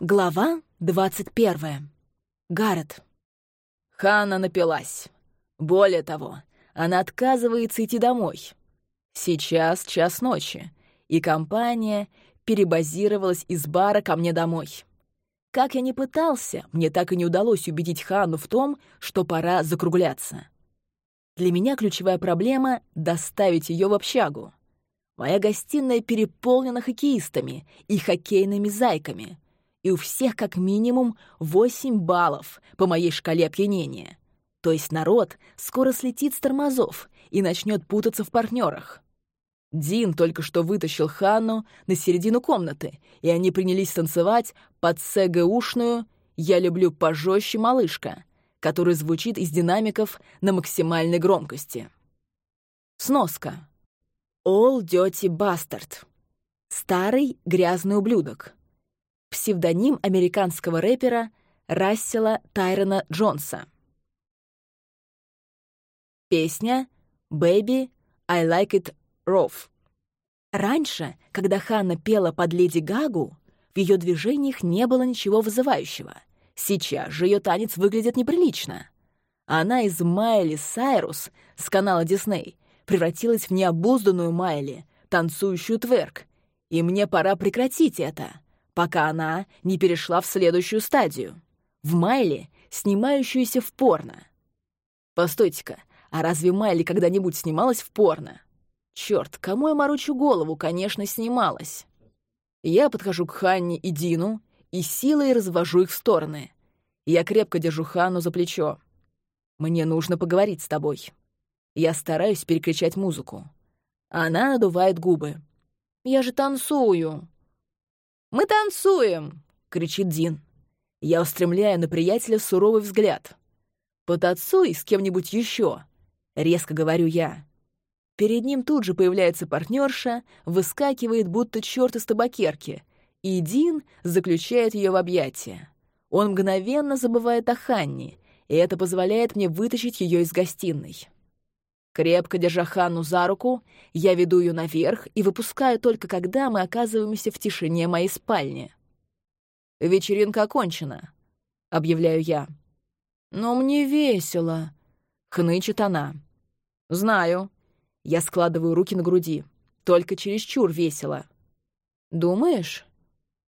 Глава двадцать первая. Гаррет. Ханна напилась. Более того, она отказывается идти домой. Сейчас час ночи, и компания перебазировалась из бара ко мне домой. Как я ни пытался, мне так и не удалось убедить Ханну в том, что пора закругляться. Для меня ключевая проблема — доставить ее в общагу. Моя гостиная переполнена хоккеистами и хоккейными зайками, и у всех как минимум 8 баллов по моей шкале опьянения. То есть народ скоро слетит с тормозов и начнет путаться в партнерах. Дин только что вытащил Ханну на середину комнаты, и они принялись танцевать под СГУшную «Я люблю пожестче, малышка», которая звучит из динамиков на максимальной громкости. Сноска. All Dirty Bastard. Старый грязный ублюдок. Псевдоним американского рэпера Рассела Тайрона Джонса. Песня «Baby, I Like It Rough». Раньше, когда Ханна пела под Леди Гагу, в ее движениях не было ничего вызывающего. Сейчас же ее танец выглядит неприлично. Она из Майли Сайрус с канала Дисней превратилась в необузданную Майли, танцующую тверк. И мне пора прекратить это, пока она не перешла в следующую стадию. В Майли, снимающуюся в порно. Постойте-ка, а разве Майли когда-нибудь снималась в порно? Черт, кому я морочу голову, конечно, снималась. Я подхожу к Ханне и Дину и силой развожу их в стороны. Я крепко держу Ханну за плечо. «Мне нужно поговорить с тобой». Я стараюсь перекричать музыку. Она надувает губы. «Я же танцую!» «Мы танцуем!» — кричит Дин. Я устремляю на приятеля суровый взгляд. «Потанцуй с кем-нибудь еще!» — резко говорю я. Перед ним тут же появляется партнерша, выскакивает, будто черт из табакерки, и Дин заключает ее в объятия. Он мгновенно забывает о Ханне, и это позволяет мне вытащить ее из гостиной. Крепко держа Ханну за руку, я веду ее наверх и выпускаю только когда мы оказываемся в тишине моей спальни. «Вечеринка окончена», — объявляю я. «Но мне весело», — хнычет она. «Знаю». Я складываю руки на груди. Только чересчур весело. «Думаешь?»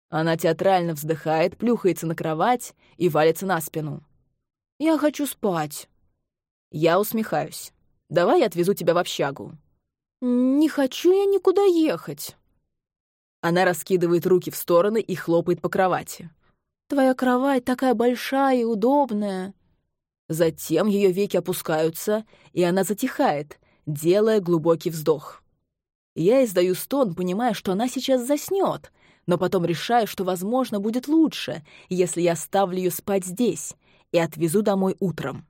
Она театрально вздыхает, плюхается на кровать и валится на спину. «Я хочу спать». Я усмехаюсь. «Давай я отвезу тебя в общагу». «Не хочу я никуда ехать». Она раскидывает руки в стороны и хлопает по кровати. «Твоя кровать такая большая и удобная». Затем ее веки опускаются, и она затихает, делая глубокий вздох. Я издаю стон, понимая, что она сейчас заснет, но потом решаю, что, возможно, будет лучше, если я оставлю ее спать здесь и отвезу домой утром.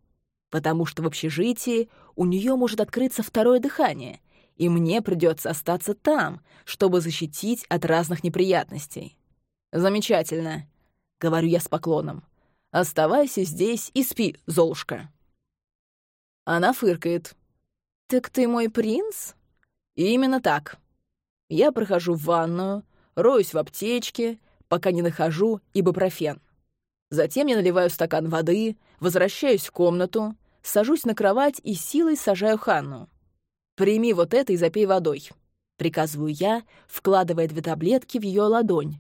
Потому что в общежитии у нее может открыться второе дыхание, и мне придется остаться там, чтобы защитить от разных неприятностей. «Замечательно», — говорю я с поклоном. «Оставайся здесь и спи, Золушка». Она фыркает. «Так ты мой принц?» «Именно так. Я прохожу в ванную, роюсь в аптечке, пока не нахожу ибупрофен. Затем я наливаю стакан воды, возвращаюсь в комнату, сажусь на кровать и силой сажаю Ханну. «Прими вот это и запей водой», — приказываю я, вкладывая две таблетки в ее ладонь.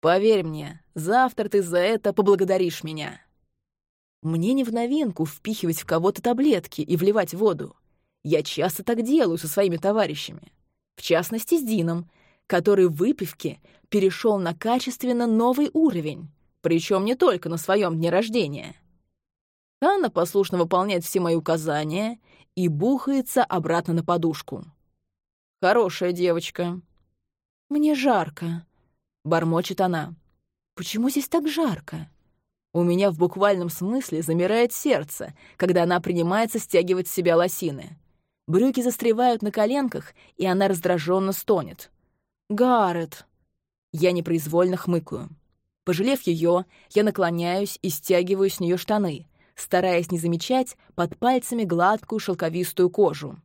«Поверь мне, завтра ты за это поблагодаришь меня». Мне не в новинку впихивать в кого-то таблетки и вливать воду. Я часто так делаю со своими товарищами. В частности, с Дином, который в выпивке перешел на качественно новый уровень, причем не только на своем дне рождения. Анна послушно выполняет все мои указания и бухается обратно на подушку. Хорошая девочка. «Мне жарко», — бормочет она. «Почему здесь так жарко?» У меня в буквальном смысле замирает сердце, когда она принимается стягивать с себя лосины. Брюки застревают на коленках, и она раздраженно стонет. «Гаррет!» Я непроизвольно хмыкаю. Пожалев ее, я наклоняюсь и стягиваю с нее штаны, стараясь не замечать под пальцами гладкую шелковистую кожу.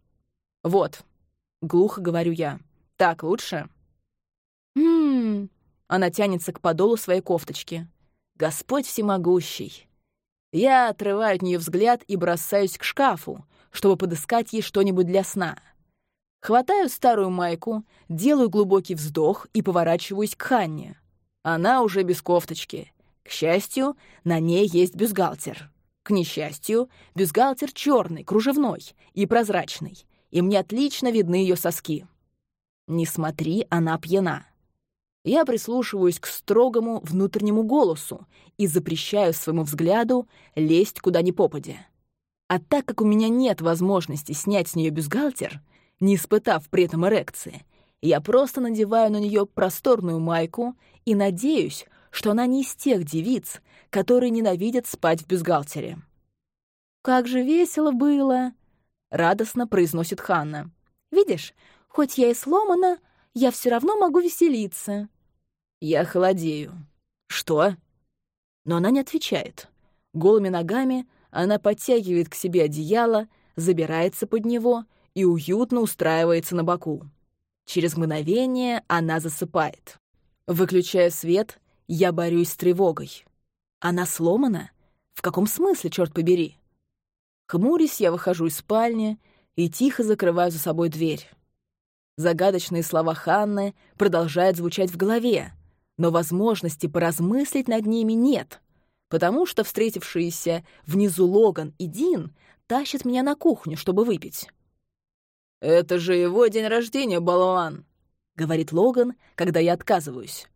«Вот», — глухо говорю я, — «так лучше?» «Ммм, Она тянется к подолу своей кофточки. Господь всемогущий. Я отрываю от нее взгляд и бросаюсь к шкафу, чтобы подыскать ей что-нибудь для сна. Хватаю старую майку, делаю глубокий вздох и поворачиваюсь к Ханне. Она уже без кофточки. К счастью, на ней есть бюстгальтер. К несчастью, бюстгальтер черный, кружевной и прозрачный, и мне отлично видны ее соски. Не смотри, она пьяна. Я прислушиваюсь к строгому внутреннему голосу и запрещаю своему взгляду лезть куда ни попадя. А так как у меня нет возможности снять с нее бюстгальтер, не испытав при этом эрекции, я просто надеваю на нее просторную майку и надеюсь, что она не из тех девиц, которые ненавидят спать в бюстгальтере. «Как же весело было!» — радостно произносит Ханна. «Видишь, хоть я и сломана, я все равно могу веселиться». Я холодею. «Что?» Но она не отвечает. Голыми ногами она подтягивает к себе одеяло, забирается под него и уютно устраивается на боку. Через мгновение она засыпает. Выключая свет, я борюсь с тревогой. Она сломана? В каком смысле, черт побери? Хмурясь, я выхожу из спальни и тихо закрываю за собой дверь. Загадочные слова Ханны продолжают звучать в голове, но возможности поразмыслить над ними нет, потому что встретившиеся внизу Логан и Дин тащат меня на кухню, чтобы выпить. «Это же его день рождения, болван!» — говорит Логан, когда я отказываюсь.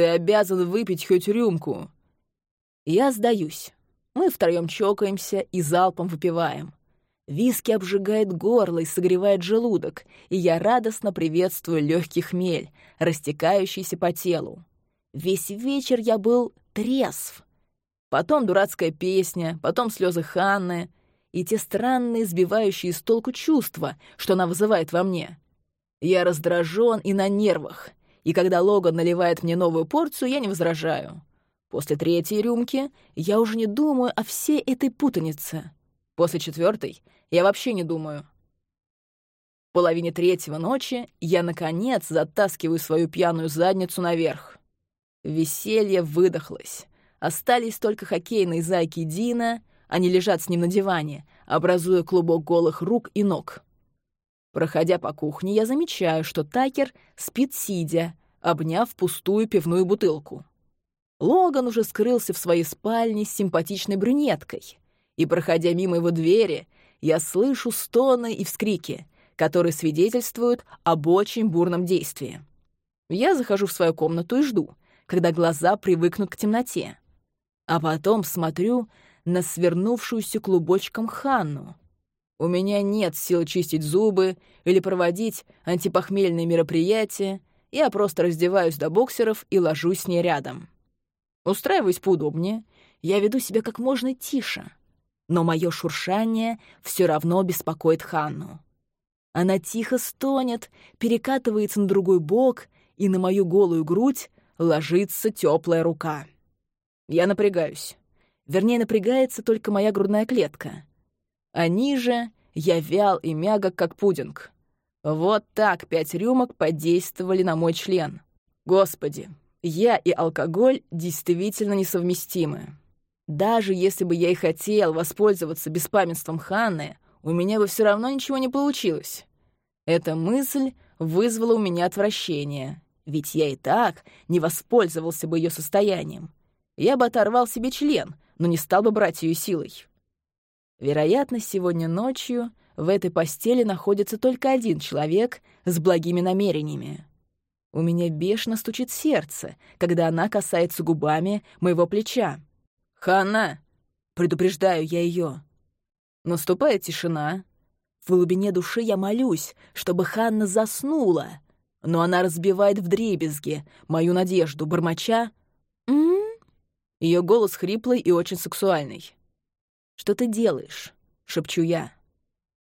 Ты обязан выпить хоть рюмку». Я сдаюсь. Мы втроем чокаемся и залпом выпиваем. Виски обжигает горло и согревает желудок, и я радостно приветствую легкий хмель, растекающийся по телу. Весь вечер я был трезв. Потом дурацкая песня, потом слезы Ханны и те странные, сбивающие с толку чувства, что она вызывает во мне. Я раздражен и на нервах, и когда Логан наливает мне новую порцию, я не возражаю. После третьей рюмки я уже не думаю о всей этой путанице. После четвертой я вообще не думаю. В половине третьего ночи я, наконец, затаскиваю свою пьяную задницу наверх. Веселье выдохлось. Остались только хоккейные зайки Дина, они лежат с ним на диване, образуя клубок голых рук и ног. Проходя по кухне, я замечаю, что Такер спит сидя, обняв пустую пивную бутылку. Логан уже скрылся в своей спальне с симпатичной брюнеткой, и, проходя мимо его двери, я слышу стоны и вскрики, которые свидетельствуют об очень бурном действии. Я захожу в свою комнату и жду, когда глаза привыкнут к темноте, а потом смотрю на свернувшуюся клубочком Ханну, у меня нет сил чистить зубы или проводить антипохмельные мероприятия, я просто раздеваюсь до боксеров и ложусь с ней рядом. Устраиваюсь поудобнее, я веду себя как можно тише, но мое шуршание все равно беспокоит Ханну. Она тихо стонет, перекатывается на другой бок, и на мою голую грудь ложится теплая рука. Я напрягаюсь. Вернее, напрягается только моя грудная клетка — а ниже я вял и мягок, как пудинг. Вот так пять рюмок подействовали на мой член. Господи, я и алкоголь действительно несовместимы. Даже если бы я и хотел воспользоваться беспамятством Ханны, у меня бы все равно ничего не получилось. Эта мысль вызвала у меня отвращение, ведь я и так не воспользовался бы ее состоянием. Я бы оторвал себе член, но не стал бы брать ее силой. Вероятно, сегодня ночью в этой постели находится только один человек с благими намерениями. У меня бешено стучит сердце, когда она касается губами моего плеча. «Ханна!» — предупреждаю я ее. Наступает тишина. В глубине души я молюсь, чтобы Ханна заснула, но она разбивает вдребезги мою надежду, бормоча «М?». Ее голос хриплый и очень сексуальный. «Что ты делаешь?» — шепчу я.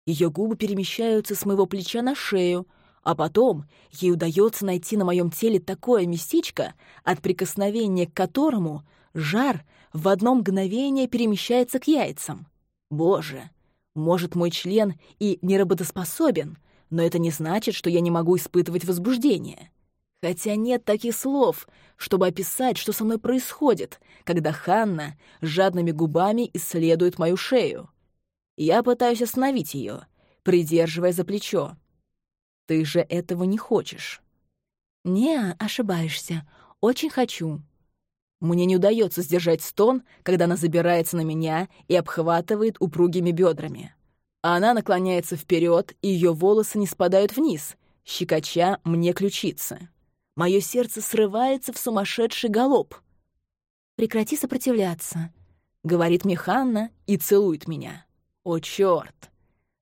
Ее губы перемещаются с моего плеча на шею, а потом ей удается найти на моем теле такое местечко, от прикосновения к которому жар в одно мгновение перемещается к яйцам. Боже, может, мой член и не работоспособен, но это не значит, что я не могу испытывать возбуждение. Хотя нет таких слов, чтобы описать, что со мной происходит, когда Ханна жадными губами исследует мою шею. Я пытаюсь остановить ее, придерживая за плечо. Ты же этого не хочешь. Не, ошибаешься. Очень хочу. Мне не удается сдержать стон, когда она забирается на меня и обхватывает упругими бедрами. Она наклоняется вперед, и ее волосы не спадают вниз, щекоча мне ключицы. Мое сердце срывается в сумасшедший галоп. «Прекрати сопротивляться», — говорит мне Ханна и целует меня. «О, черт!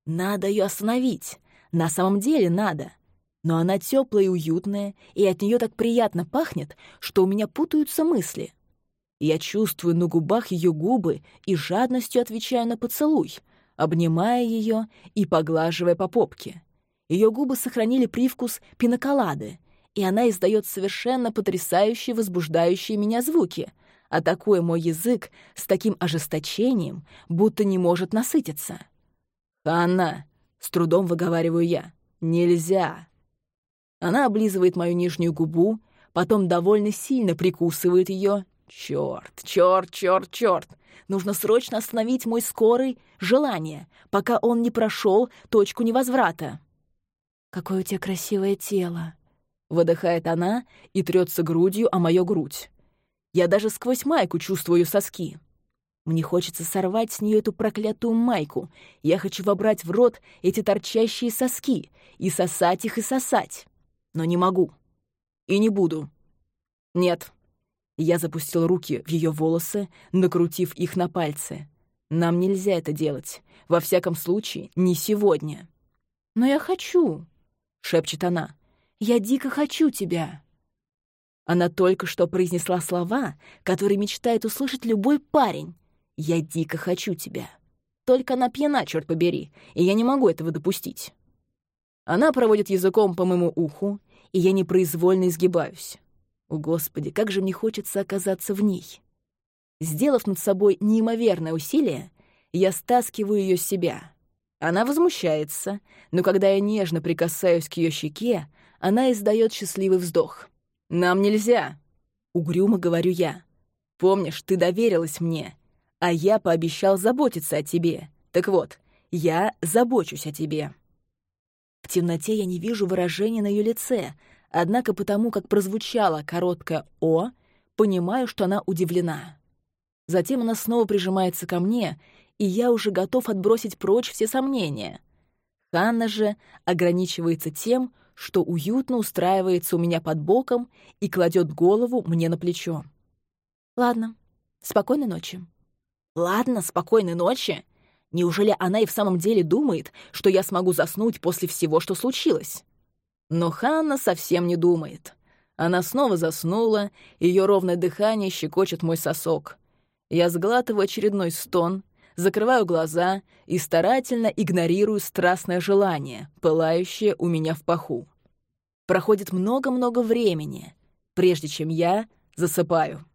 Надо ее остановить. На самом деле надо но она теплая и уютная, и от нее так приятно пахнет, что у меня путаются мысли. Я чувствую на губах ее губы и жадностью отвечаю на поцелуй, обнимая ее и поглаживая по попке. Ее губы сохранили привкус пиноколады, и она издает совершенно потрясающие, возбуждающие меня звуки, атакуя мой язык с таким ожесточением, будто не может насытиться. «Ханна!» — с трудом выговариваю я. «Нельзя!» Она облизывает мою нижнюю губу, потом довольно сильно прикусывает ее. Черт, черт, черт, черт! Нужно срочно остановить мой скорый желание, пока он не прошел точку невозврата. «Какое у тебя красивое тело!» Выдыхает она и трется грудью о мою грудь. Я даже сквозь майку чувствую соски. Мне хочется сорвать с нее эту проклятую майку. Я хочу вобрать в рот эти торчащие соски и сосать их и сосать но не могу. И не буду. Нет. Я запустил руки в ее волосы, накрутив их на пальцы. Нам нельзя это делать. Во всяком случае, не сегодня. «Но я хочу», — шепчет она. «Я дико хочу тебя». Она только что произнесла слова, которые мечтает услышать любой парень. «Я дико хочу тебя». Только она пьяна, черт побери, и я не могу этого допустить. Она проводит языком по моему уху, и я непроизвольно изгибаюсь. О, Господи, как же мне хочется оказаться в ней. Сделав над собой неимоверное усилие, я стаскиваю ее с себя. Она возмущается, но когда я нежно прикасаюсь к ее щеке, она издает счастливый вздох. «Нам нельзя!» — угрюмо говорю я. «Помнишь, ты доверилась мне, а я пообещал заботиться о тебе. Так вот, я забочусь о тебе». В темноте я не вижу выражения на ее лице, однако потому, как прозвучало короткое «О», понимаю, что она удивлена. Затем она снова прижимается ко мне, и я уже готов отбросить прочь все сомнения. Ханна же ограничивается тем, что уютно устраивается у меня под боком и кладет голову мне на плечо. «Ладно, спокойной ночи». «Ладно, спокойной ночи?» Неужели она и в самом деле думает, что я смогу заснуть после всего, что случилось? Но Ханна совсем не думает. Она снова заснула, ее ровное дыхание щекочет мой сосок. Я сглатываю очередной стон, закрываю глаза и старательно игнорирую страстное желание, пылающее у меня в паху. Проходит много-много времени, прежде чем я засыпаю.